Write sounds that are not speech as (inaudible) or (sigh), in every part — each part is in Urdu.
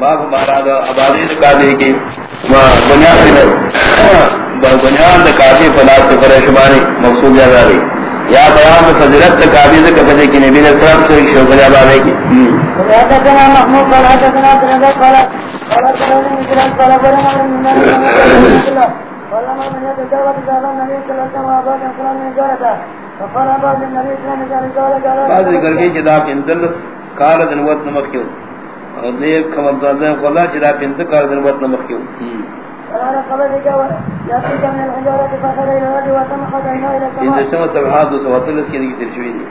باب باراد آبادی کی بنیاد بنیاد کافی فلاس کے پریشمانی مقصود جازاری یا بیان فضلت کابی سے کبھی کی نبی نے طرف سے شوق آبادی کی محمود قال حدثنا عبد قال قال سلام قال قال من يتجاوز قال النبي صلى الله عليه وسلم بعض النبي صلى الله عليه وسلم قال قال بعض ذکر کی جدا اندلس قال دنوت نمکیو اور دیر خبر دادے قلا جدا بنت قال دنوت نمکیو قال قال ذلك ياتيك من الحجارة فخر إلى الأرض وتمحض عينه إلى ان السماء۔ سما سبحات و سواتلس کی نگی ترشوی دی۔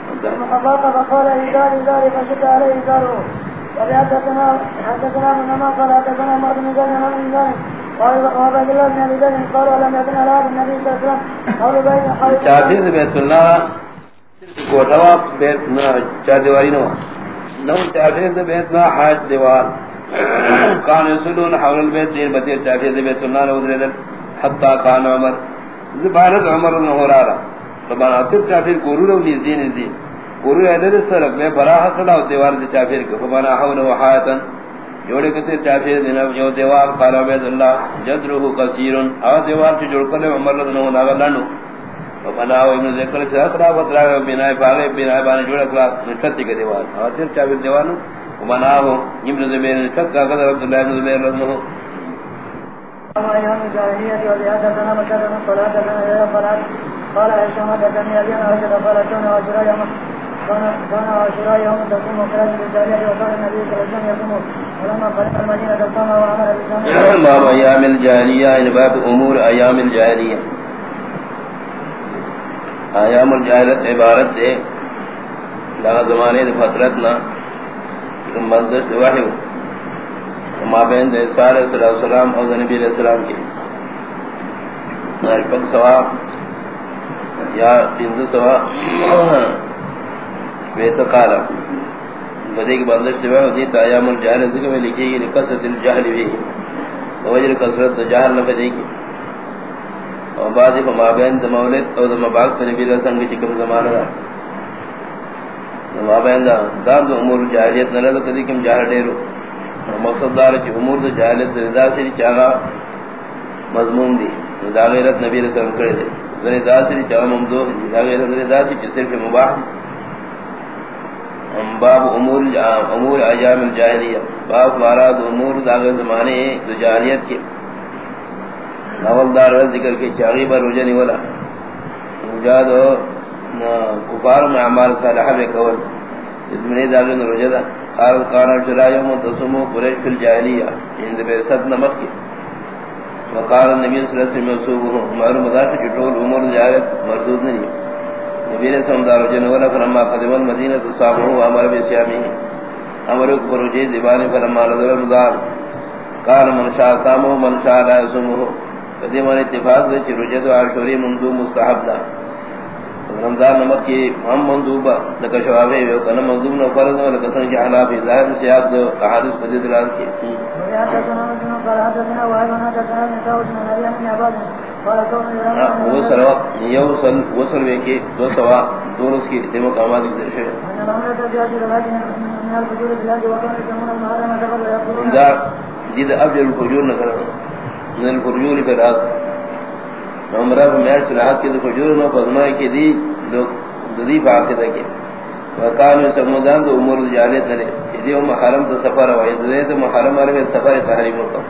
فقال فقال إزار إزار فشد عليه إزاره وبحدثنا حدثنا من ما قال حدثنا مرض من ذلك من ذلك قال وعبد الله بن أبي ذر قال ولم يكن على هذا النبي صلى الله عليه وسلم۔ قول بين حوض چافی سے بیت اللہ کوٹوا بیت چار دیواری نو نو چافی سے بیت اللہ حاج دیوار۔ کان یسلون حول البیت دیر بطیر چافی سے بیت اللہ نو درے در حتی کان عمر۔ زبانت عمر نو رارا ربانا تر چافی گورو رو نیزی نیزی گورو ایدر سرک میں براہ خلا دیوار دی چافی کو فبانا حول و حایتا جوڑے کتے چافی دینا جو دیوار قال عبید اللہ جدرہ قصیرن آ دیوار چو جوڑ کرنے عمر نو ناغا لانو فناو ابن ذکر سے اقرا وطرا بنائے پاگے بنائے بانے جوڑا کلا نشتی کے دیوار حاضر چاویر دیوانو ومناو ابن زبیر نشت کا قدر عبداللہ ابن زبیر رضنہو أيام الجاهلية وبحدثنا مكان صلاة كان صلاة قال هشام حدثني أبي أنا رشد قال كان عاشوراء يوم كان كان عاشوراء يوم تصوم وخرج بالجاهلية وكان النبي صلى الله عليه وسلم يصوم ولما قدم المدينة صام وعمل بالصوم باب امور ایام الجاہلیہ ایام الجاہلیت عبارت ہے لگا زمانے دے فترتنا مندر سے وحی ما بین دے سارے صلی اللہ علیہ وسلم اور نبی علیہ السلام کی نارپک سوا، یا پنز سوا ویتا قالا بدے کی بندر سے وحی دیتا ایام الجاہلیت ذکر میں لکھی گی لکسرت الجاہلی بھی۔ وجر جی کسرت جاہل نفدے کی۔ اور بعضی فما بین دا مولد اور دا مباس نبی علیہ السلام چکم زمانہ دا۔ ما بین دا دام دا امور جاہلیت نلد کدی کم جاہل دیرو مقصد دار چی امور دا جاہلیت دا سری چاہا مضمون دی۔ دا غیرت نبی علیہ السلام کرے دے۔ ذنی دا سری چاہا ممدوح دی۔ دا غیرت دا سری چی صرف مباح دی۔ باب امور امور ایام الجاہلیہ۔ باب ماراد امور دا غیر زمانے دا جاہلیت کے۔ ناول دار ذکر کے چاغی بر رجنی ولا۔ مجاد کفار میں اعمال صالحہ میں کول ابن داغن رجدا قال قال شرا يوم تصوم قريش في الجاهليه عند بعثت نمک کی۔ وقال النبي صلی اللہ علیہ وسلم صوبه عمر مدار کی ٹول عمر زیارت مردود نہیں۔ نبی نے سمدار رجن ولا، فرما قدم المدینہ تصامه امر بسیامه امر کو رجے دیوانے فرما نظر مدار قال من شاء صامه من شاء لا يصومه قدیمان اتفاق دے چی رجد و عاشوری مندوب مستحب دا رمضان نمک کی ہم مندوبا لکا شوابے ویو کنا مندوب نو فرض و لکا سنجی حلافی ظاہر سیاد دو احادث پدید رات کی وصل یوصل وصل وے کی دو سوا دونس کی دیمو کامات کی درشے دا جید افجر الفجور نکرہ من الفجور پر آس. عمرہ پر میار چلاحات کی دو فجور نو فضمائی کی دی دو دی فاقدہ کی. وقالو سمودان دو امور جالیت نلے دی ام حرم تا سفر ہوئی دو تو محرم عربی سفر تحریم ہوتا.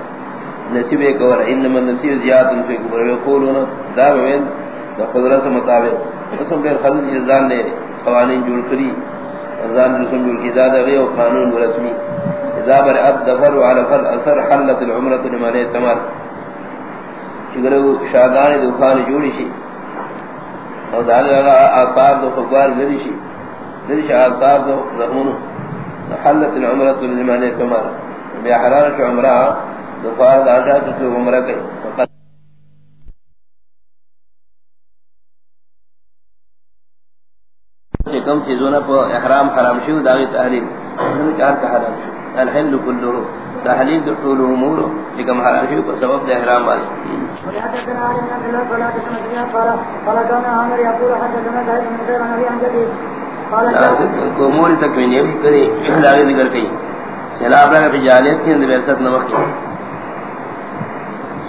نصیب ایک اور انما نصیب زیادن فی کبر. ویقولونا دا بوین دا قدرت مطابق. قسم بیر خلق جزان نے قوانین جوڑ کری. ازان رسول جوڑ کی. زیادہ غیر قانون رسمی. اذا بر اب دفر وعلى فر اثر حلت العمرة لمانے تمر چگرو شادان دخان جوڑی شی. اور دانے لگا آثار دو خبار لدی شی. لدی شی آثار دو زخون حلت العمرة لمانے تمر بے حرارش عمرہ دفار داشا تو عمرہ کئی. کم چیزوں نے احرام حرام شو داغی تحلیل چار کا حرام شو الحل كله تحلیل دخول امور لكم حرام شو سبب دے احرام والے امور تکوین یہ کرے داغی ذکر کئی سیلاب رہا پی جالیت کی اندر بیست نمک کی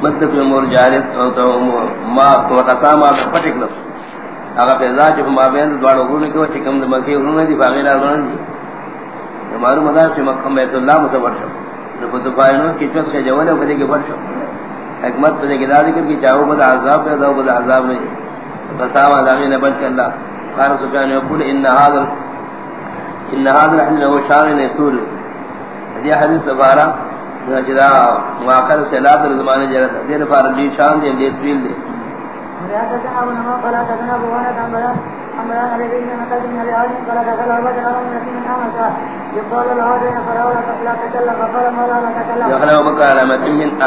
مطلب امور جالیت ما قسام آتا پٹک لفظ اگر پیزا چکم آبین دوار اگرون کی وچی کم دمکی اگرون دی فاغیر آگرون دی معلوم مدار چی مکم بیت اللہ مصور شو. کی چوک سے حکمت پدے کی دا ذکر کی چاہو بدا عذاب پیدا ہو بدا عذاب میں قسام آدامی نے بچ اللہ قال سبحانه يقول ان هذا ان هذا الحديث هو شان يطول هذه حديث سبارا جدا واقع سے در زمانے جرا دین فار دی شان دی دی طویل دی يخلى من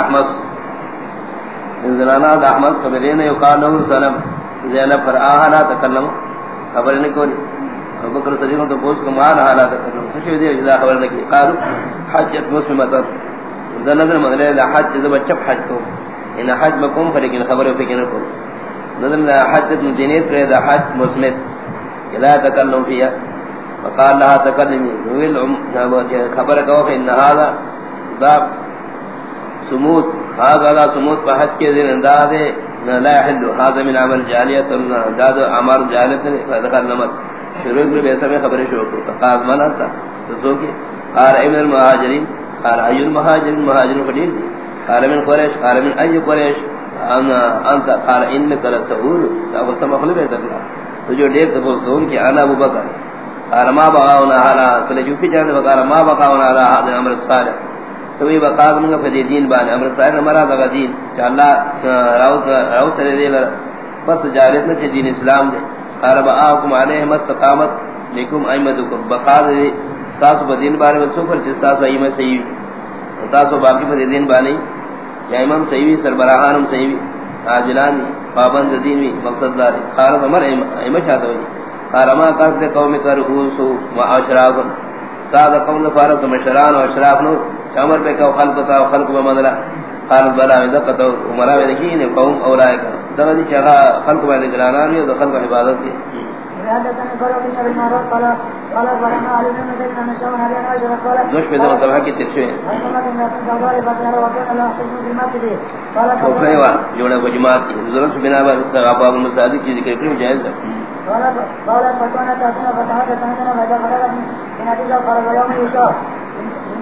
أحمص. من زنانا أحمص قبلين يقال له سلم زینب پر آہا لا تکلم خبر نہیں کولی بکر صدیقوں تو پوچھ کو مال حالا تکلم خوشی دی اجزا خبر نہیں قالو حجت مسلمتر نظر مدلے لا حج زبا چپ حج کو. ان حج مکم فلیکن خبر فکر نکو نظر لا حجت مدینیت رہ دا حج مسلمت لا تکلم فیا وقال لها تکلمی نویل خبر کہو کہ ان هذا باب سموت. هذا لا سموت فحج کے دن اندازے لا يحل. هذا من عمل جالية داد عمار جالية فذكر نمت شروع بھی بیسا میں خبر شروع کرتا قاض مانا تھا تو کہ قال ابن المهاجرين قال اي المهاجرين المهاجرين فدين قال من قريش قال من اي قريش انا انت؟ قال انك لسؤول ابو سما خلو تو جو دیکھ تو بولتا کہ انا ابو بکر. قال ما بغاونا على فلجو جو في جانب قال ما بغاونا على هذا الامر الصالح. توی وقاد منگا فدی دین بانے امر صاحب نمرا دغا دین چا اللہ راو سرے دے لر پس جارت نچے دین اسلام دے قارب آکم علیہ مستقامت لکم ایمدکم بقاد دے ساسو پا دین بانے میں سوپر چیز ساسو ایمہ سیوی تاسو باقی پا دین بانے یا امام سیوی سربراہانم سیوی آجلانی پابند دینوی مقصد داری قارب امر ایمہ چاہتا ہوئی قارما قصد قوم کرہوسو معاشراکم سادہ قوم فارس مشران و اشراف نور چامر پہ کہ خلق تا خلق بمدلا قالت بلا اذا قد عمر میں نہیں نے قوم اولائک. دغدی چا خلق میں نگرانان یہ خلق عبادت کی. دوش پہ دو کی ترشوے جوڑا کو جماعت کی. ضرورت بنا کی ذکر جائز ہے. قال قال فتوانا تاسنا فتحات تاسنا فجاء فرغت من حديث قال ويوم يشاء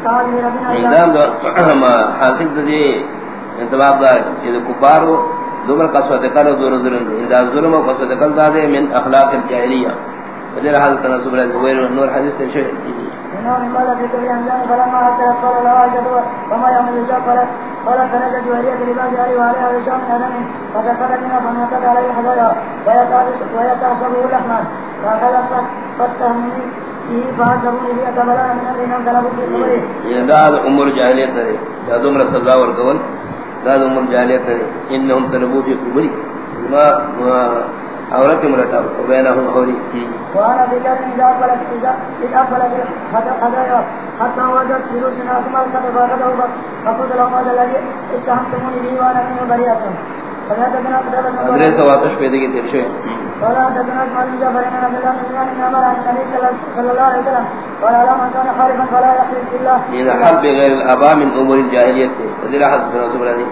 نظام حاصل دی انتباب دار کہ کفار ہو دوبر قصوت قلو دور ظلم. اذا ظلم و قصوت قلو دادے من اخلاق الجاہلیہ فدیر حضرت نصب رضی ویر نور حدیث تنشوئے انہوں نے في كل انجان فلما قال الله عجب وما يوم الجاء قال قال وعليها من عليه حضايا ويتعصبه لحما فتهمني داد عمر جاہلیت ہے داد عمر سزا ور کول داد عمر جاہلیت ہے انہم فی قبری ما عورت مرتا بینہم اولی وانا بکر اذا فلت اذا اذا فلت حتى حتى وجدت فلوس ناسما قد فاقده فقد لهم هذا الذي اتهمتموني به وانا منه بريئة ادرے سو آتش پیدے کی ترشے یہ حرب غیر الابا من امور الجاہلیت ہے ادرے حضرت رسول اللہ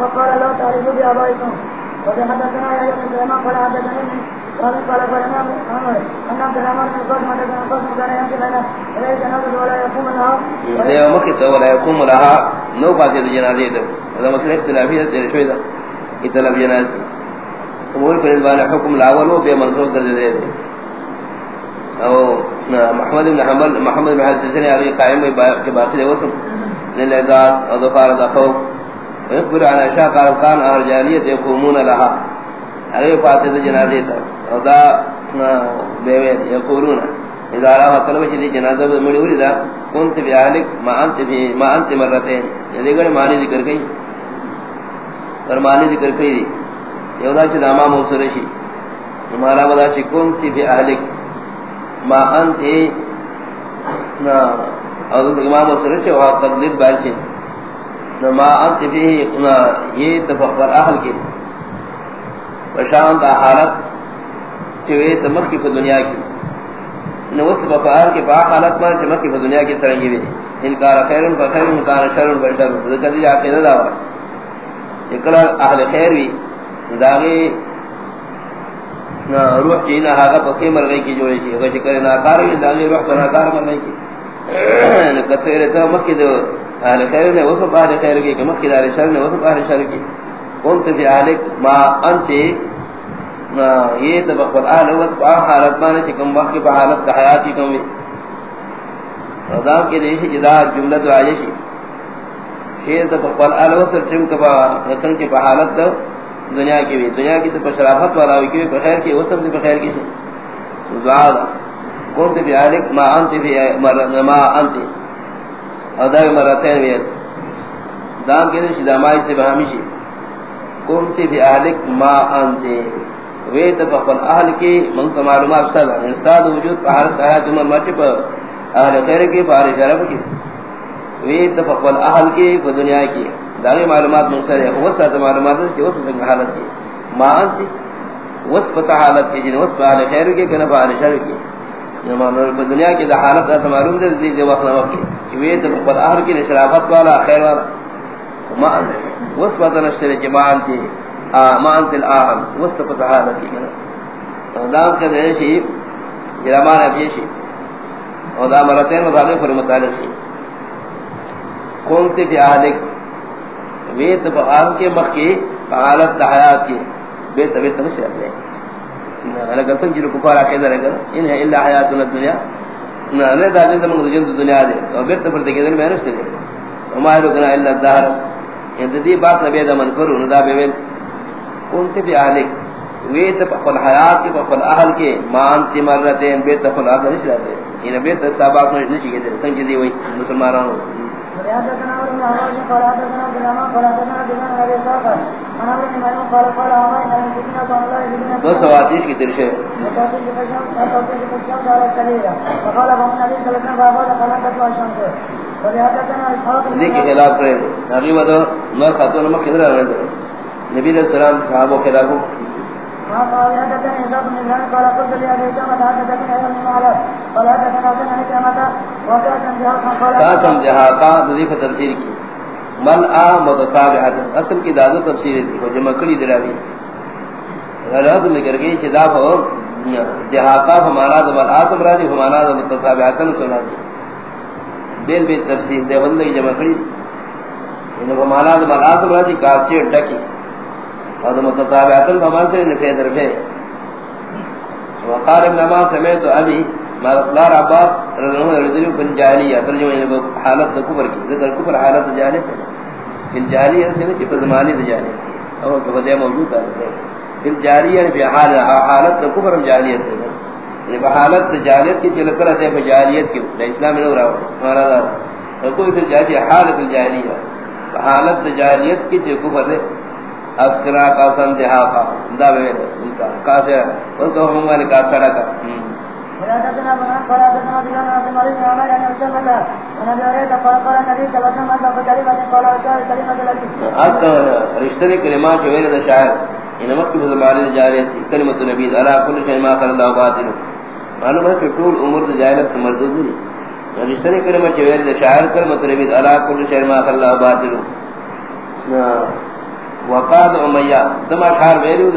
فقال لا تعرفوا بآبائكم۔ وحدثنا سليمان قال قال قال فلما ان عبد الرحمن بن كان يمشي بين ولا يقوم لها. ولا يقوم لها. نو ده. هذا امور الاول او محمد بن حنبل محمد بن حسن قائم کے باقی ظفار ويخبر عن اشياء قال كان اهل جاهليه يقومون لها. اي فاتح جنازه تا ودا بيوي يقولون اذا راى طلب شدي جنازه مولي دا كنت باهلك ما انت في ما انت مرتين یہ گڑ معنی ذکر گئی پر معنی ذکر کئی دی. یودا چ نامہ موصل شی ہمارا بدا چ كنت في اهلك ما انت، نا اور امام موصل چ وا تقدیر بارشی ما انت فيه یہ تفخر اہل کے وشان دا حالت چوے تمخ کی دنیا کی۔ نو اس بفار کے با حالت میں چمک کی دنیا کی طرح یہ انکار خیر و خیر انکار شر و شر ذکر دی اپ نے دعوا اقرار اہل خیر بھی۔ داغی روح جینا ہاگا پکی مر گئی کی جوڑی چی اگر جی چکر ناکار بھی داغی روح پر ناکار مر گئی کی۔ کتے رہتا مکی دو اہل خیر نے وصف اہل خیر کی کہ مکی دار شر نے وصف اہل شر کی۔ قلت فی اہلک ما انتی۔ یہ تبقل اہل وصف آہ حالت مانے چکم وقت پا حالت کا حیاتی کم بھی ردام کے دیشی جدا جملہ دو آجشی شیر تبقل اہل وصف چم کبا نتن کے پا حالت دو دنیا کی بھی۔ دنیا کی تو شرافت والا ہوئی کہ بخیر کی، وہ سب سے بخیر کی۔ دعا۔ دا کون تے بھی ما انت بھی ما انت ادا مرتين بھی دام کے شدا مائی سے بہمیشی کون تے بھی ما انت وے تو فقل اہل کی من تو معلومات سال استاد وجود حالت ہے تم مچ پر اہل خیر کی بار شرف کی وے تو فقل اہل کی دنیا کی داغی معلومات مقصر ہے وہ ساتھ معلومات ہے کہ وہ سنگ حالت کی ما انتی وصف حالت کی جن وصف اہل خیر کی کہ نفع اہل شر کی نمانو دنیا کی دا حالت دا معلوم دے دی جو وقت نوقت کی کہ وہ تو اہل کی شرافت والا خیر والا. ما انتی وصف تا نشتر کہ ما انتی ما انتی الاہم وصف تا حالت کی دام کے دے شی جرمان ابیشی اور دا مرتين مباغی پر متعلق شی کونتی فی اہلک ویت بآل کے مخی فعالت حیات کی بیت بیت نشر دے اگر سنجر کفار آخیدہ رہے گا انہیں اللہ حیاتنا الدنیا نہ دا دین زمان جن دنیا دے اور بیت پر دے دن میں نشر دے وما رکنا الا الدہر ان دی بات نبی دا من کرو ندا بیویل کونتے بھی آلک ویت فقل حیات کی فقل اہل کے مانتی مرتین بیت فقل آخر نشر دے انہیں بیت سابق نشر دے سنجر دی وہی مسلمانوں دو سواتیش کی درشے لیکن خلاف کرے۔ نبی مدو نور خاتون میں خدر رہنے دے نبی علیہ السلام صحابہ خلافو قال حدثنا ابن بن قال قلت لي ابي جمعه حدثنا ابن معاذ قال حدثنا ابن كما وكان قال قاسم جهاد ذی تفسیر کی؟ مل ا متتابعات اصل کی دادو تفسیر تھی وہ جمع کلی دلاوی غلط میں کر گئی جدا ہو جہاقا ہمارا دبل آسم راجی ہمارا دبل متتابعاتن سنا دی بیل بیل تفسیر دے بندگی جمع کلی یعنی انہوں ہمارا دبل آسم راجی کاسی ڈکی. اور متتابعات الفمان سے نفید رفے وقال ابن ما سمعت ابي ما دار عباس رضی اللہ عنہ رضی اللہ جاہلیہ ترجمہ ہے حالت کفر کی ذکر کفر حالت جاہلیت ہے فی الجاہلیہ سے کہ زمانے جاہلیت اور تو بدے موجود ہے فی الجاہلیہ فی حال حالت کفر جاہلیت ہے یعنی حالت جاہلیت کی چل کر ہے جاہلیت کی اسلام میں رہا ہمارا کوئی پھر جاہلیہ حالت الجاہلیہ حالت جاہلیت کی جو کفر ہے اسکرا کا سنتہا کا دا بے ان کا کاسے اس کو ہم نے کا سڑا کا بنا بنا مالك الله انا جاريت قال قال النبي صلى الله عليه وسلم كلمه قال شاعر كلمه کلمات جو ہے شاعر ان وقت کے زمانے جاری تھی کلمۃ نبی علی کل شیء ما قال الله باطل. معلوم ہے کہ طول عمر جاہلت مردود نہیں. رشتے کلمات جو ہے شاعر کلمۃ نبی علی کل شیء ما قال الله باطل. وقاد امیہ دم اشعار ویلو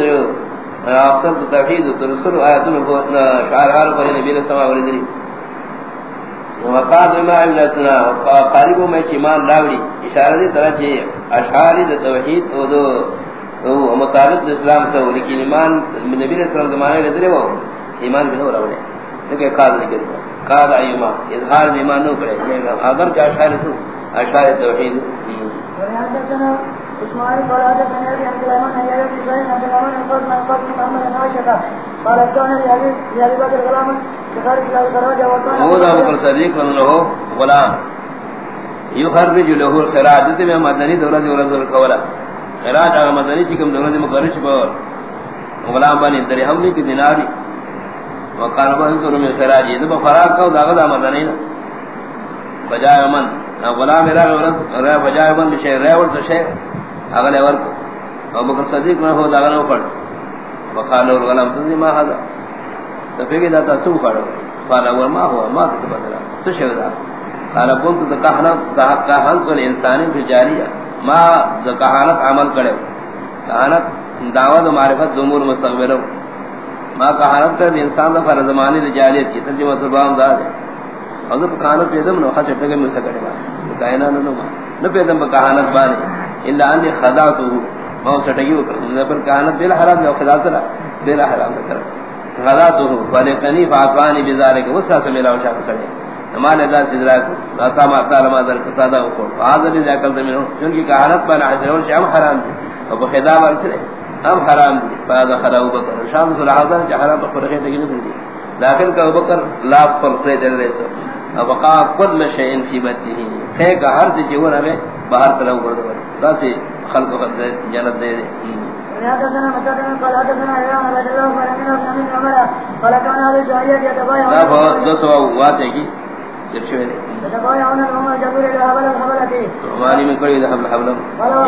دے توحید ترسل آیات میں کو اشعار حال پر نبی علیہ السلام اور دی وقاد ما ابنتنا قالب میں ایمان لاوی اشارہ دی طرح جے اشعار توحید او دو او مطابق اسلام سے لیکن یعنی ایمان نبی علیہ السلام زمانے میں درے وہ ایمان بھی نہ راوڑے کہ قال ذکر قال ایما اظہار ایمان نہ کرے یعنی اگر کہ اشعار سو، اشعار توحید. اسماعيل قال حدثني ابي عبد الرحمن ان يروي في صحيح عبد الرحمن يقول من قبل محمد عائشة قال كان لابي لابي بكر غلاما بخارج له خراج وكان هو ابو بكر الصديق من له غلام يخرج له الخراج تے مدنی دورہ دورہ دورہ کولا خراج اگر مدنی کی کم دورہ دے مقرش پر غلام بنی درہم کی دیناری وقال بہن تو میں خراج یہ تو فراق کا داغا مدنی بجائے من غلام میرا بجائے من شے ریور تو شے اگلے ور کو بکر صدیق نہ ہو لگا نہ وقال اور غلام تو ما ہذا تو پھر دا تو پڑ قال وما هو؟ ما تبدل تشهد قال كنت ذكحنا ذكحنا الانسان في جاريه ما ذكحنا عمل کرے کہانت دعوت و معرفت امور مستقبل ما کہانت کر انسان دا کا زمانے رجالیت کی. ترجمہ زبان ذات ہے اگر کہانت پیدم نو خاص ٹکے میں سکڑے با کائنا نو نو نو پیدم کہانت بانے الا ان خدعته ما سٹگی وکر پر کہانت بلا حرام یا خدا سرا بلا حرام کر غلطه ولقنی فاطانی بذالک وسا سمیلا وشا سڑے۔ ہمارے ادا سدرا کو، عطا ما تعالی ما در قطا کو۔ حاضر نے کل زمین چون کی کہانت پر حاضر اور شام حرام ہے اور خدا ورسلے ہم حرام دی بعد خلاو بکر، شام صلح حاضر کہ حرام پر رہے تے نہیں دی داخل کا بکر لاف پر خرید رہے سو اب وقع كل شيء في بطنه ہے کہ ہر چیز جو ہے باہر طرف کر دو تاکہ خلق کو جنت دے دے۔ دو سو وات ہے کی ہماری میں کڑی حبل حبل۔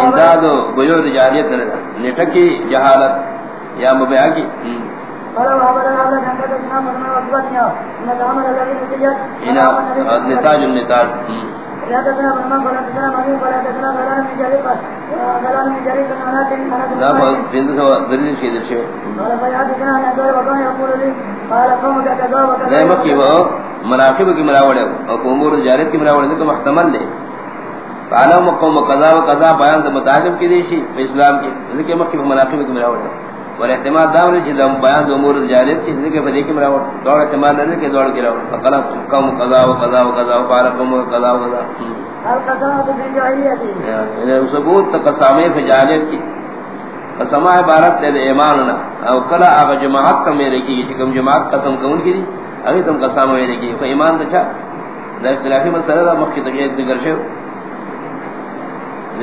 امداد بجور جاریت نٹکی جہالت یا مبیع کی۔ نتاج النتاج مناقب کی مراوڑ اور امور جارت کی مراوڑ کو محتمل لے. قالوا مقوم قضا و قضا بیان د متعلق کی دیشی اسلام کی. ذکر مکہ مناقب کی مراوڑ اور احتمال داور چیز بیان د امور جارت کی ذکر بدی کی مراوڑ دوڑ احتمال نہ کہ دوڑ کی راوڑ فقلا قوم قضا و قضا و قضا و قالوا قضا و قضا. یعنی ثبوت قسامے فجالت کی قسمہ عبارت ہے ایمان نہ او کلا اگ جماعت کا میرے کی کم جماعت قسم کون کی ابھی تم قسم میرے کی تو ایمان تھا در اختلافی مسئلہ مخی تقید دیگر شو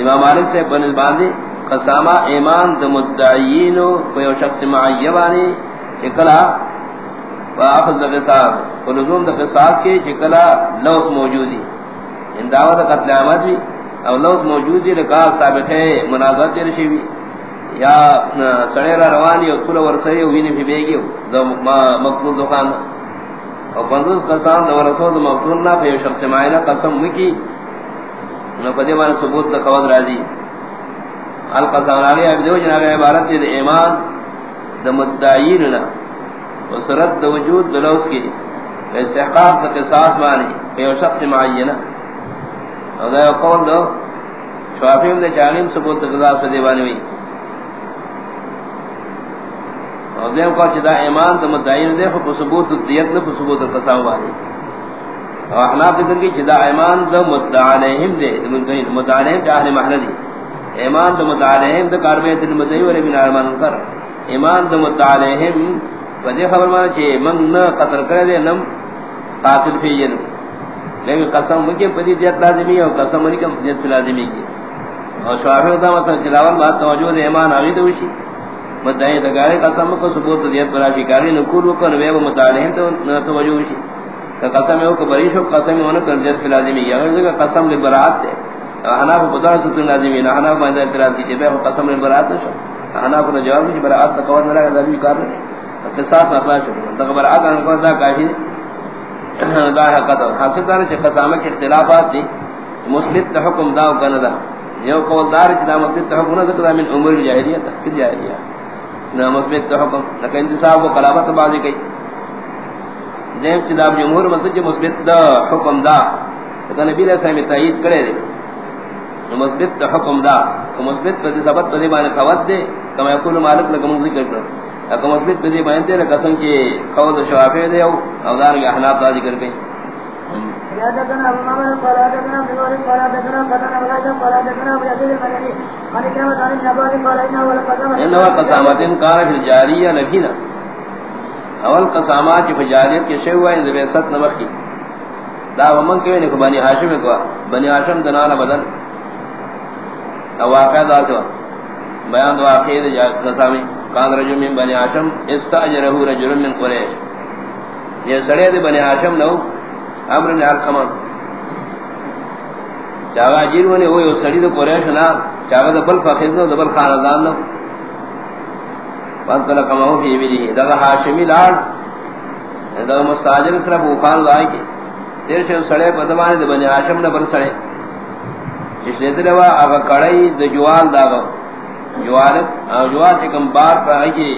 امام مالک سے بنس باندھی قسامہ ایمان د مدعیین و شخص معیبانی اکلا واخذ قصاص ولزوم د قصاص کے چکلا لوث موجودی. ان دعوت قتل عامت بھی او لوث موجودی لکا ثابت ہے مناظر چر شوی یا سڑے روانی او کل ورسری ویني فی بیگی دو مقتول دکان. او بندوز قسام دو رسول مقتول نہ پہ شخص معینہ قسم مکی نو پدی مان ثبوت دا قواد راضی القسم راگی اب دیو جناب عبارت دی ایمان دا مدعین نا و سرد دا وجود دلوس کی استحقاق دا قصاص مانی پہ شخص معینہ او دا قول دو شوافیم دا چانیم ثبوت دا قصاص پہ دیوانی ہوئی اور دیم کو چدا ایمان دا مدعین دے خو ثبوت دیت نہ ثبوت القسام والی اور احناف ذکر کی چدا ایمان دا مدعین دے مدعین مدعین اہل محل دی. ایمان دا مدعین دا کاربیت المدعین ولی من ارمان کر. ایمان دا مدعین وجہ خبر مانا چھے من نہ قتل کرے دے نم قاتل فی جنو لیکن قسم مکہ پدی دیت لازمی ہے اور قسم مکہ دیت لازمی کی. اور شوافی دا مثلا چلاوان بات توجہ دے ایمان آگی دوشی مدعی دگارے قسم کو ثبوت دیت پر اشکاری نقول کو نوے و مطالعہ تو نہ توجہ شی. کہ قسم ہو کہ بریش ہو قسم ہو نہ کر جس لازمی ہے اگر قسم لے برات ہے انا کو سے تو لازمی نہ انا ما اعتراض کی بے قسم لے برات ہے انا کو جواب کی برات کا تقوا نہ لگا ذی کار قصاص اخلاص شو. تو برات ان کو دا کافی (clears throat) دا حقت حاصل دار کہ قسم کے اختلافات دی مثبت حکم دا و کندا یہ قول دار چنا مثبت حکم نہ ذکر من امور جاہلیت کی جاہلیت مثبت حکم. لیکن انتصاب و قلابت بازی کئی جیم چداب جمہور مسجد مثبت حکم دا. لیکن نبی علیہ السلام تایید کرے دے مثبت حکم دا. مثبت پر ثبت پر دیبان قوت دے کما یقول مالک لکم ذکر کر اگر مثبت پر دیبان دے قسم کی قوت شوافی دے او دار کے احناف دا ذکر نبینا اول قسامات فجاریت کے زبیست دا ومن انکو بنی اکوا بنی حاشم دنانا بدن. او واقع دا سوا بیان دو واقعی دا قسامی کان رجل من بنی حاشم استعجرہو رجل من قریش. یہ سڑے دے بنی حاشم نو امر نے حکمان چاگا جیرو نے وہی سڑی دے قریش نا، چاگا دے بل فخذ نو، دے بل خاندان نو. بس کلا کما ہو فی بیلی دغا حاشمی لار دا مستاجر صرف وقال لائے کی تیر شو سڑے پدوانے دے بنی آشم نبر سڑے. اس لیے دلوا اگا کڑائی دا جوال دا گا جوال جوال چکم بار پر آئی جی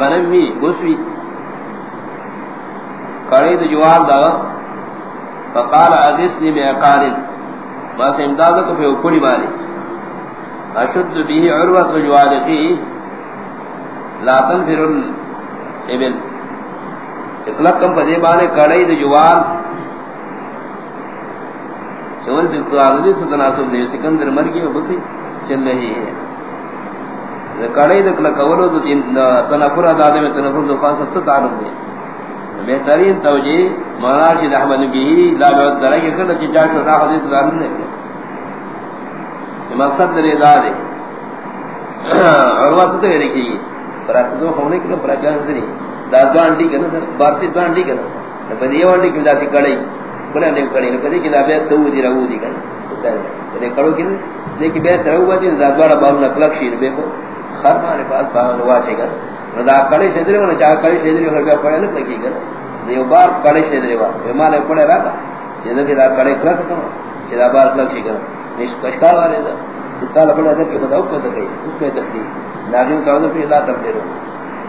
غنم بھی گسوی کڑائی دا جوال دا گا فقال اغسنی بے اقالن ما سے امدادہ کو پہ اکڑی مالی اشد به عروت وجوالقی لا تنفر الابل اطلق کم پدے بانے کڑائی دا جوال سوال دل قرآنی سے تناسب دے سکندر مرگی و بکی چل رہی ہے۔ کڑائی دا کلکولو دا تنفر ادادے میں تنفر دو دا خاصت تعلق دے بہترین توجی مولانا شید احمد بھی لا بعد درائے کہ چی چاہ شو راہ حدیث دارن نے مقصد دے۔ دارے عروت تو رکھی پرات دو ہونے کے پرجان سری دادوان دی کنا بارسی دوان دی کنا بدی وان دی کلا سی کڑی بنا نے کڑی نے کدی کلا بیس تو دی رو دی کنا تے کڑو کنے لیکن بیس رو دی دادوان باو نہ کلک شیر بے کو. خر مارے پاس باو واچے گا. دا کڑی سے درے نہ چا کڑی سے درے ہر پڑے نہ لگی گا. دیو بار کڑی سے درے وا مانے پڑے راتا جے دا کڑی کلک تو جے بار کلک شی گا. نش کشکا والے دا. کتا لپڑا دے کہ بتاؤ کو سکے اس میں تختی ناجو کا وجہ پہ اللہ تب دے رو.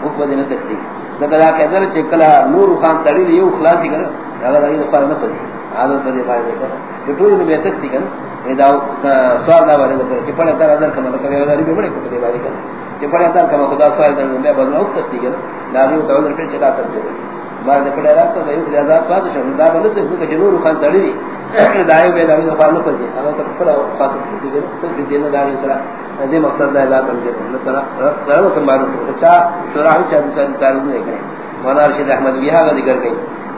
وہ کو دین تختی لگا کہ اگر چکلا نور خان تڑی لیو خلاصی کر اگر ای خار نہ پدی. عادت پدی پائے دے کر جو تو نے تختی کر اے دا سوال دا والے کر کہ پڑا در کما کہ اگر بھی بڑے کو دے باری کر کہ پڑا در کما خدا سوال در میں بدل بدلو تختی کر ناجو کا وجہ پہ چلا تب دے مار بعد پڑا رات تو ایو زیادہ بات شو دا بلد کہ جنور خان تڑی دایو بے دایو نہ پالو پجے انا تو پڑا خاص دی گئے تو دی دینا دایو سرا دے مقصد دا لا کر دے اللہ تعالی رب تو مارو چا سورا چا کر کر دے گئے مولانا رشید احمد بھی ہا ذکر گئی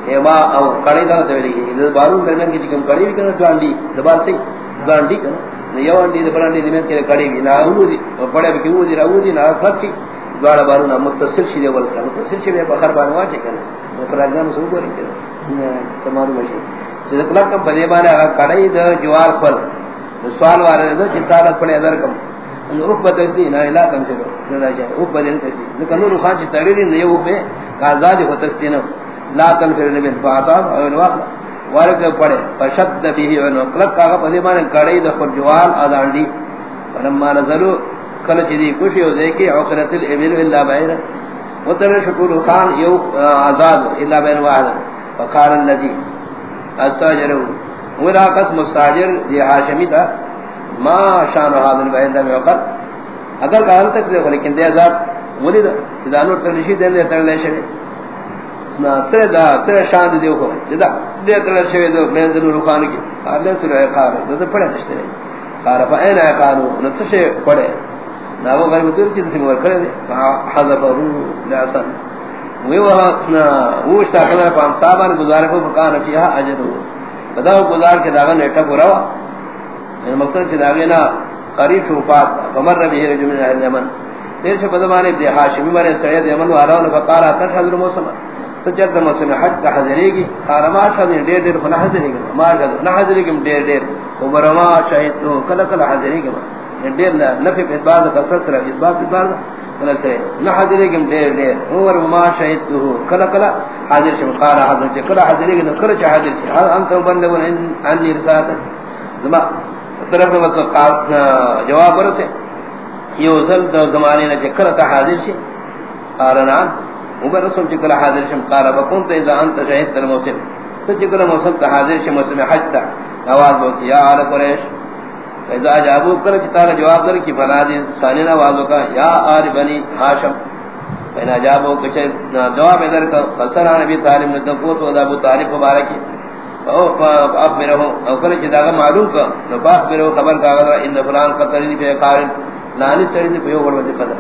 اے ما او کڑی دا تے لگی یہ بارو کرنے کی کم کڑی بھی کرنا جانڈی دبار سے جانڈی کنا۔ یو انڈی، دے بڑا دی میں تے کڑی بھی نہ ہو دی پڑے بھی کیوں دی راو دی، نہ کھتی دوڑا بارو متصل شی دے ول سلام متصل شی دے بخر بانوا چ کنا۔ پراگرام سو کو نہیں تمام مشی جس کلک کم بدے بانے اگر کڑائی دا جوار پل سوال والے دا چتارت پڑے ادھر کم۔ روح بدلتی نا الہ کم سے نہ جائے روح بدلتی لیکن نور خان چ تغیر نہیں ہو پہ آزاد ہو سکتی نہ۔ لا تن پھر نے بن فاتا اور ورک پڑے فشد به و کلک کا بدے بانے کڑائی دا پر جوار فلما نزلوا کل چدی خوشی ہو دے کہ عقرت الابل الا بیر وتر شکر خان یو آزاد الا بین واحد فقال الذي استاجروا ولا قسم مستاجر دی ہاشمی تھا ما شان هذا البيت لم يقل اگر کہا تک دے لیکن دے آزاد. ولید دانو تنشی دے دے تر لے شے نا تر دا تر شان دے کو۔ جدا دے تر شے دو، میں ضرور خان کی۔ اللہ سر قال دے پڑے نشتے۔ قال فاين قالوا نتشے پڑے نا، وہ غیر مدر کی سے مور کرے حذفه لاسن وہ ہاں، نا، وہ اس طرح پان صاحبان گزار کو مکان کیا اجر بداو گزار کے داغن اٹھا پورا میں مقصد کہ داغے نا قریب وفات عمر ربی رجل من اہل یمن۔ دیر سے بدمانے دے ہاشمی مارے سید یمن والا نے فقال تشهد موسم تو تجد موسم حج کا حاضری کی قال ما شهد دیر دیر فنا حاضری کی ما شهد نہ حاضری کی دیر دیر عمر ما شهد کل کل حاضری کی دیر نہ نفی اثبات کا سسر اثبات اثبات سے نہ حاضری کی دیر دیر عمر ما شهد کل کل حاضر شم قال حاضر کل حاضری کی کل حاضر کی انت بندون عن رسالت زما طرف میں مطلب جواب رسے یہ وصل زمانے نے چکر تا حاضر شی۔ قارنا عمر رسول چکر حاضر شم، قال بكنت اذا انت شهدت الموسم تو چکر موسم تا حاضر شی موسم حج تا. آواز بولتی، یا آل قریش. اذا جابو کر چتا جواب در کی فنا دی ثانی آواز کا، یا آل بنی ہاشم فنا جابو کچھ جواب ادھر کا، فسر نبی طالب نے تفوت و ابو طالب مبارک او اپ میرے ہو او کل چدا معلوم کا، نو باپ میرے خبر کا ان فلان قتل فی قارن، لانی سری نے پیو ور قدر.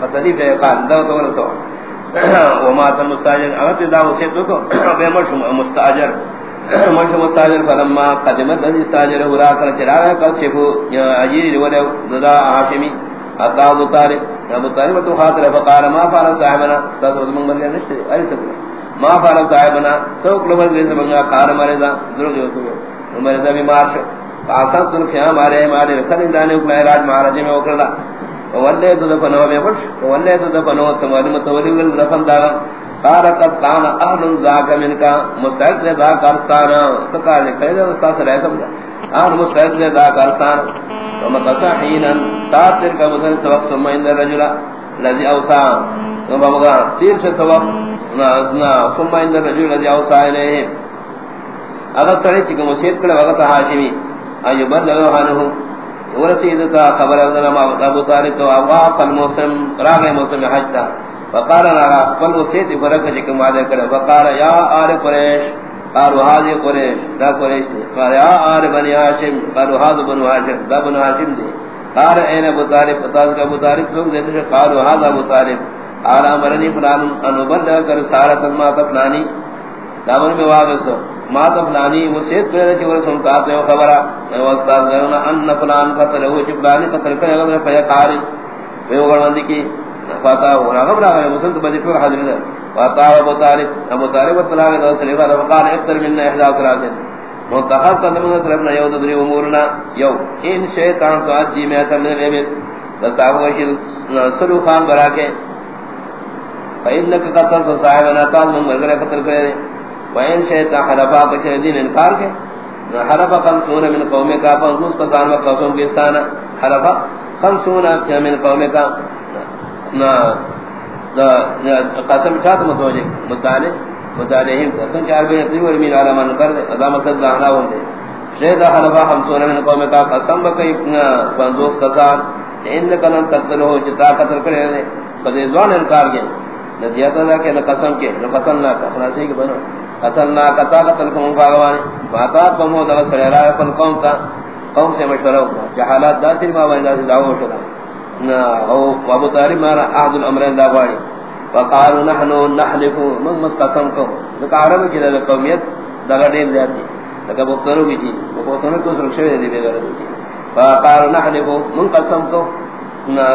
قتل فی قارن دا تو رسو۔ وما تم مستاجر۔ اوت دا وسی تو کو۔ بے مش مستاجر۔ مش مستاجر فلما قدمت ذی مستاجر ورا کر چراغ کا چفو اجیر ور ددا ہاشمی اتا ابو طالب۔ ابو طالب تو خاطر فقال ما فعل صاحبنا۔ استاذ من مر گیا نشتے اری ما فعل صاحبنا۔ سو کلو دے منگا کار مرے دا۔ درو جو تو۔ مرے دا بیمار شو آسان تن کیا مارے۔ مارے رکھن دانے کو راج مہاراج میں اوکرلا ولے تو دفنو بے بش ولے تو دفنو تمہاری متولی ول دفن دا قال قد كان اهل ذاك منك مستعد ذاك ارسانا فقال كيف استاذ رحم اهل مستعد ذاك ارسانا وما تصحينا ساتر کا بدل توقف ثم ان الرجل الذي اوصى وما مغا تیر سے توقف نا نا ثم ان الرجل الذي اوصى اليه اگر سڑے چکے مسید کرے وقت حاشمی ایو بلغ عنه ورسید تا خبر انما ابو طالب تو اواف الموسم راغ موسم حج تا. فقال لها قل وسيت فرق جك ما ذكر فقال يا آل قريش قالوا هذه قريش لا قريش قال يا آل بني هاشم قالوا هذا بنو هاشم لا بنو هاشم دي قال اين ابو طالب، فتاز ابو طالب سوق دے قالوا هذا ابو طالب. قال امرني فلان ان بلغ رسالة ما تفلاني دامن میں واقع ما تفلانی وسيت پہلے چور سنتا تے خبر ہے استاد نے ان فلان قتل ہو جبلانی قتل کرے گا فیا قاری۔ وہ گڑندی کی فاتا ہو۔ رہا خبر ہے مسلم تو بجے پر حاضر ہے فاتا ابو طالب۔ ابو طالب طلع نے سلیفہ وقال اكثر من احدى ثلاثه منتخب قدم نے طرف نہ یود دری امورنا۔ یو، ان شیطان تو اجی میں تم نے میں دستاو وشل سلو خان برا کے۔ فإنك قتل صاحبنا تام من مگر قتل کرے وین شیطان حلفا کے دین انکار کے حلفا خمسون من قوم کا فنوس کا سان قوم کے سانا حلفا خمسون من قوم کا نا قسم چاہت متوجہ متعلق متعلقین قسم چار بین اتنی ورمین علمان کر دے ادا مقصد لاحنا ہوں دے۔ شہدہ حلفا خمسون من قوم کا قسم بکئی فنوس کا سان انکا لن تقتل ہو جتا قتل کرے دے۔ قدر انکار گئے ندیتا دا کہ قسم کے قتل نہ کا خلاصی کے بنا قتل نہ قتا قتل کو باغوانی باتات بمو دا سر رائے قوم کا قوم سے مشورہ ہوا جہالات دا سر ما وجہ سے دعوت شدا نا، او ابو طالب مارا احد الامرین دا غاری وقالوا نحن نحلف من مس قسم کو. دا عرب کی دا قومیت دا گڈین زیادتی. دا بوتنو بھی تھی. بوتنو کو سرکشے دی بے غرض تھی. فقالوا نحلف من قسم کو. نا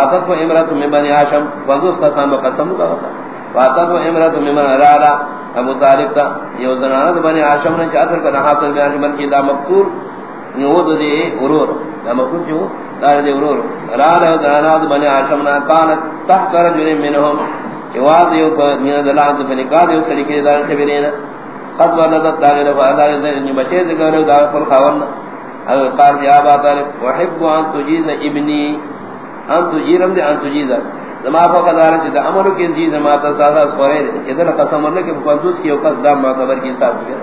عطف امرت من بني هاشم وذو قسم قسم کا تھا وعطف امرت من من رالا ابو طالب تا یہ زنان بنی ہاشم نے چادر کا حاصل بیان من کی دا مقتول نود دی غرور، دا مقتول جو دار دی غرور۔ رالا زنان بنی ہاشم نے کانت تحت رجل منهم جواز یو من دلان بنی قاد یو سلیکے دار خبرین قد ولدت داغل فادار دی بچے دے ذکر دا پر خاون۔ اگر قال یا ابا طالب، وحب ان تجيز ابني ان تجيرم دي ان تجيز زما کو قدار چ دا امر کی جی زما ته تا سازا سورے ادھر قسم اللہ کے قدوس کی اوقات دام معتبر کی حساب کیا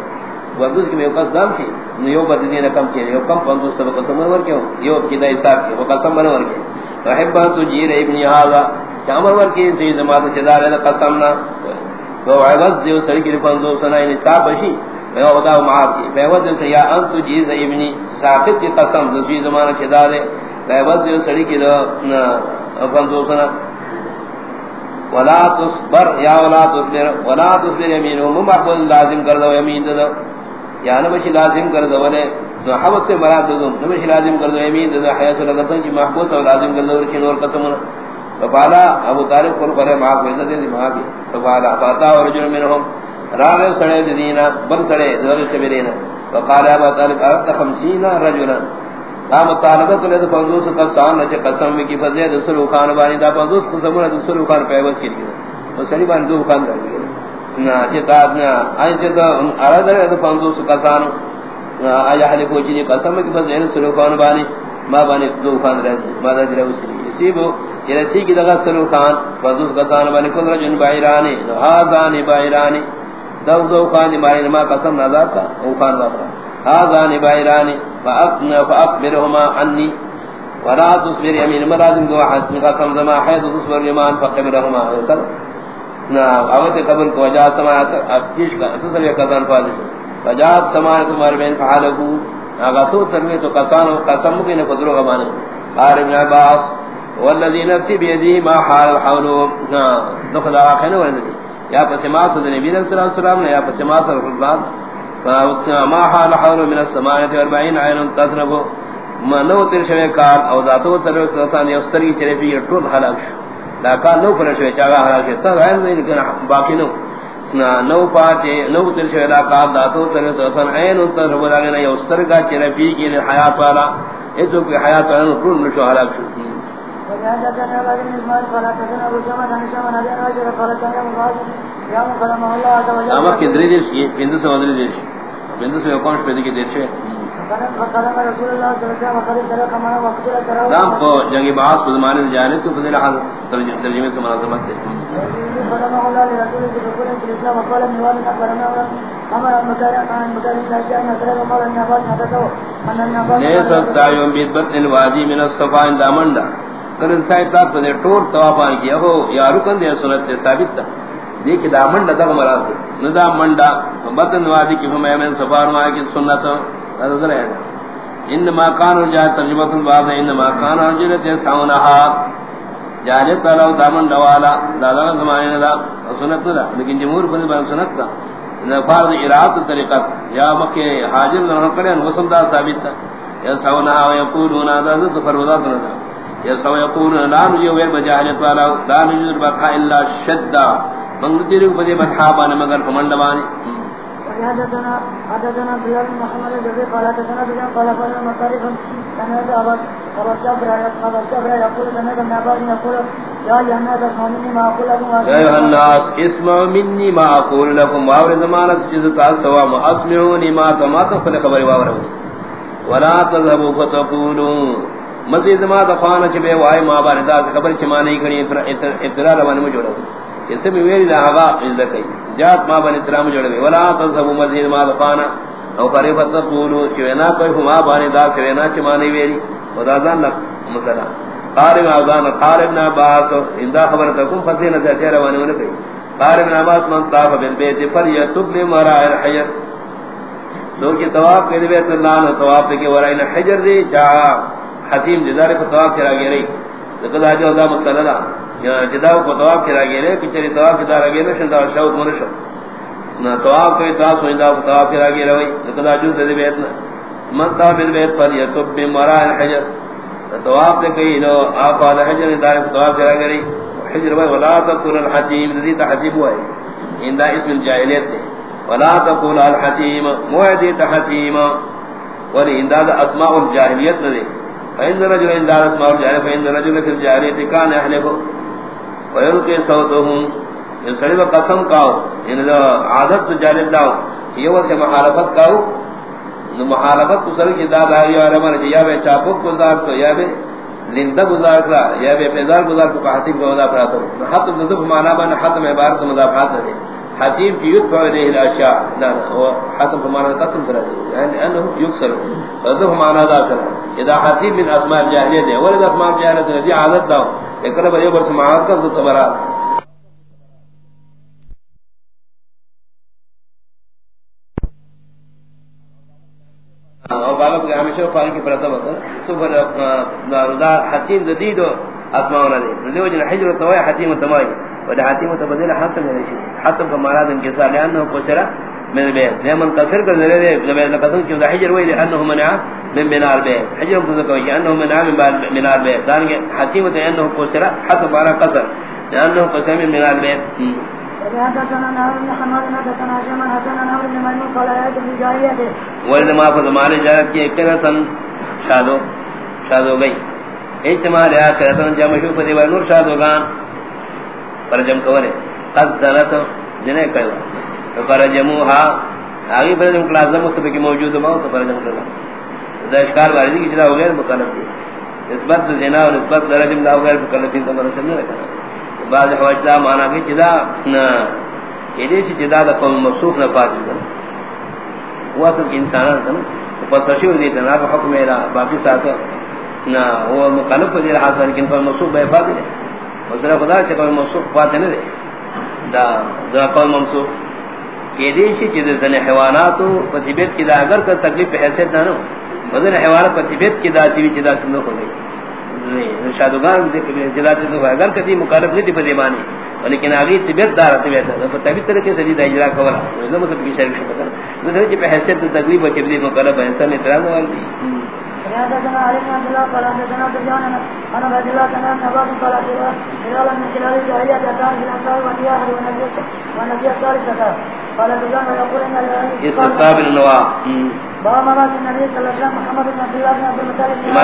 قدوس کی اوقات دام کې. کی نیو بدنی نے کم کیا یو کم قدوس سب قسم ور کیوں یو کی دا حساب کی وہ قسم بن ور کی رحب تو جی رے ابن هذا امر ور کی جی زما تا چدار نے قسم نہ وہ عوض دیو سر کی قدوس سنا یعنی ان حساب بشی میں خدا معاف کی میں بہود سے یا انت جی ابنی ثابت کی قسم. جی زمانہ چدار ہے بہود دیو سڑی کی قدوس سنا ولا تصبر یا ولا تصبر ولا تصبر یمین. و محفوظ لازم کر دو یمین دو یا نبشی لازم کر دو نے تو حوث سے مراد دو نبشی لازم کر دو یمین دو حیات لگتن کی محفوظ و لازم کر دو رکھن اور قسم فقالا ابو طالب قل قرے معاف ویسا دے دی معافی. فقالا فاتا و رجل منہم راغ سڑے دینا، بل سڑے ذر شبرین فقالا ابو طالب ارد خمسین رجلا. دا مطالبہ تو لے پندوس کا سان قسم کی فضیلت رسول خان بانی، دا پندوس قسم نہ رسول خان پیوس کی وہ سڑی بان دو خان رہ گئے نہ چتا نہ ائی چتا اراد ہے تو پندوس کا سان ایا ہلے پوچھی قسم کی فضیلت رسول خان بانی، ما بانی دو خان رہ ما دا جرا اسی اسی بو جرسی کی دغا رسول خان پندوس کا بانی کل رجن بایرانی ہاذان بایرانی دو دو خان بانی ما قسم نہ ذات او خان واپس هذا نبايران فأقنا فأقبرهما عني. ولا تصبر يمين مرادم دو حد قسم زما حيث تصبر يمان فقبرهما نعم. اوت قبل کو جاء سماعت ابجش کا تصبر قسم فاضل فجاءت سماعت عمر بن فعله اغا تو ترمے تو قسم قسم کے نے قدرو غمان قال ابن عباس، والذي نفسي بيده ما حال الحول نعم. دخل اخر والذي یا پس ما نبی صلی اللہ علیہ وسلم یا پس ما صلی اللہ علیہ وسلم ما حال حول من السماء 40 عين تذرب ما نو شوی کار او ذاتو تر سان یستری چرے پی ٹول ہلاک لا کا نو پر شوی چاغا ہلاک تا غیر نہیں کہ باقی نو نو پاتے نو تر شوی لا کا ذاتو تر سان عین تر ہو لگے نہ یستر کا چرے پی کی حیات والا اے تو کہ حیات والا ٹول نشو ہلاک شو وحدثنا ابن بن اسماعيل قال حدثنا امر کے دری دیش یہ بندو سے ودری دیش بندو سے کون پیدا کی دیش ہے دام جنگی باس کو زمانے جانب تو فضل حال ترجمے سے مناسبت ہے قدمه الله لرسول دخول في من الصفا عند کرن سائے تا ٹور طوافان کیا۔ ہو، یا رکن دے سنت تے ثابت تھا۔ یہ کہ دامن دا مراد ہے ندا منڈا بطن وادی کی ہمیں میں سفار ما کی سنت نظر ہے انما کان جا ترجمہ بعد انما کان اجرت ساونها جانے تعالی دامن دوالا دادا زمانے دا سنت دا، لیکن جمہور بن بن سنت دا۔ نہ فرض اراد طریقہ یا مکہ حاضر نہ کرے وسم دا ثابت تھا یا ساونها ويقولون هذا ذو فرضات نہ یا سو یقول لا نجی ویر بجاہلت والا، لا نجی البقاء الا شدہ منگتی رکھ بدے بطحابان مگر کمندبانی حدثنا حدثنا بلال محمد الجزي قال حدثنا بلال قال قال مصارف كان هذا أبا أبا الشبر أبا الشبر يقول سمعت ابن عباس يقول يا أيها الناس اسمعوا مني ما أقول لكم يا أيها الناس اسمعوا مني ما أقول لكم وآور زمانة جزء تاسوا ما أسمعوني ما تماتوا فل خبر وآور ولا تذهبوا فتقولوا. مزید ما دفانا ما خبر چھ ما نہیں کھڑی اس میں میری دا آغا عزت کئی جات ما بن اسلام جوڑے ولا تذهب مزید ما دفانا۔ او قریبت تقولو چوینا کوئی ہما بانی دا سوینا چھ ما نہیں ویری ودا ذان لک مسئلہ۔ قارب آزان قارب ناباس اندہ خبر تکم فضینا سے روانی میں کئی قارب ناباس من طاف بالبیت فلیتب لمراء الحجر۔ سور کی تواب کے بیت اللہ نے تواب کے ورائن حجر دی چاہا حتیم جدار کو تواب کرا گئے رہی۔ لقد آجو دا مسئلہ جدار کو تواب کرا گئے رہی کچھری تواب جدار گئے رہی شندہ شاوت منشو تواب کوئی تاس ہوئی دا تواب کرا گئے رہی لقد آجو دا دی بیتنا من تواب بیت پر یتب بمراء الحجر. تواب دے کئی لو آقا دا حجر دار کو تواب کرا گئے حجر وی ولا تقول الحتیم دیتا حتیم ہوئی اندہ اسم الجاہلیت دے ولا تقول الحتیم موعدی تحتیم ولی اندہ اسماء الجاہلیت دے فإن رجل إن دار اسمه الجاري فإن رجل في الجارية كان يحلفه ويلقي صوتهم يسلم قسم کاو یعنی ان عادت جانب داو یہ سے محالفت کاو نو محالفت کو سر کی داد آئی اور ہمارے یا بے چاپک گزار تو، یا بے لندہ گزار کرا، یا بے پیدار گزار کو حتیم کو مدافعات ہو حتم ذذف معنی بان حتم عبارت مدافعات ہے حتیم کی یدفع الیہ الاشیاء حتم فمانا قسم سرا یعنی انہو یکسر ذذف معنی دا کرا۔ اذا حتیم من اسماء الجاہلیت ہے ولد اسماء الجاہلیت ہے دی عادت داو اکرہ بر یبر سماعات کا ذو تبرات اور بالا کہ ہمیشہ پانی کی پرتا ہوتا تو پر دا حتیم جدید اسماء اللہ دے جن حجر تو حتیم تمائی اور حتیم تبدل حتم ہے۔ حتم کا مراد ان کے ساتھ انه قصرا من البيت. زمن قصر کا ذرے دے لما قسم کہ حجر وہی انه منع من بناء البيت. حجر کو کہ انه منع من بناء البيت. دان کہ حتیم تو انه قصرا حتم مرا قصر. لانه قسم من بناء البيت. ولد ما فزمان جارت کی اکرتن شادو شادو گئی اجتماع لیا کرتن جمع شو فدی نور شادو گان پر جم کولے قد زنت جنہیں کہوا پر جموہا آگی پر جم کلاس زم اس کی موجود ہوا اس پر جم کرنا دا اشکال واردی کی جدا ہو گئے مکلف دی۔ نسبت زنا و نسبت درجم دا ہو گئے مکلف دی، تو مرسل نہیں بعض حوجدہ مانا کی جدا یہ دیسی جدا دا قوم مصوف نہ پاتی دا۔ وہ اصل کی انسانان تھا پس رشیو دیتا نا حکم ایلا باقی ساتھ نا وہ مکلف دی رہا سا لیکن قوم مصوف بے پاتی دے وزر خدا سے قوم مصوف پاتے نہ دے دا دا قوم مصوف یہ دیسی چیز زن حیواناتو پتیبیت کی دا، اگر کا تکلیف پہ حیثیت نہ نو وزن حیوانات پتیبیت کی دا سیوی چیزا سنو ہو گئی۔ شادوگان جلات اگر کدی مخالف نہیں تھی بدیمانی لیکن آگے طبیعت دار طبیعت ہے طبیعت طرح کے سجدہ اجرا کورا نظام سے بھی شرک پتہ دوسرے کی حیثیت تکلیف بچے بھی مخالف ہے انسان اعتراض وال دی۔ حدثنا علي بن عبد الله قال حدثنا سفيان عن عبد الله بن عباس قال قال من خلال الجاهلية كان في الأنصار وفي أحد ونبي الثالثة قال سفيان ويقول إن استثاب النواة بابا مرات النبي صلى الله عليه وسلم محمد بن عبد الله بن عبد المطلب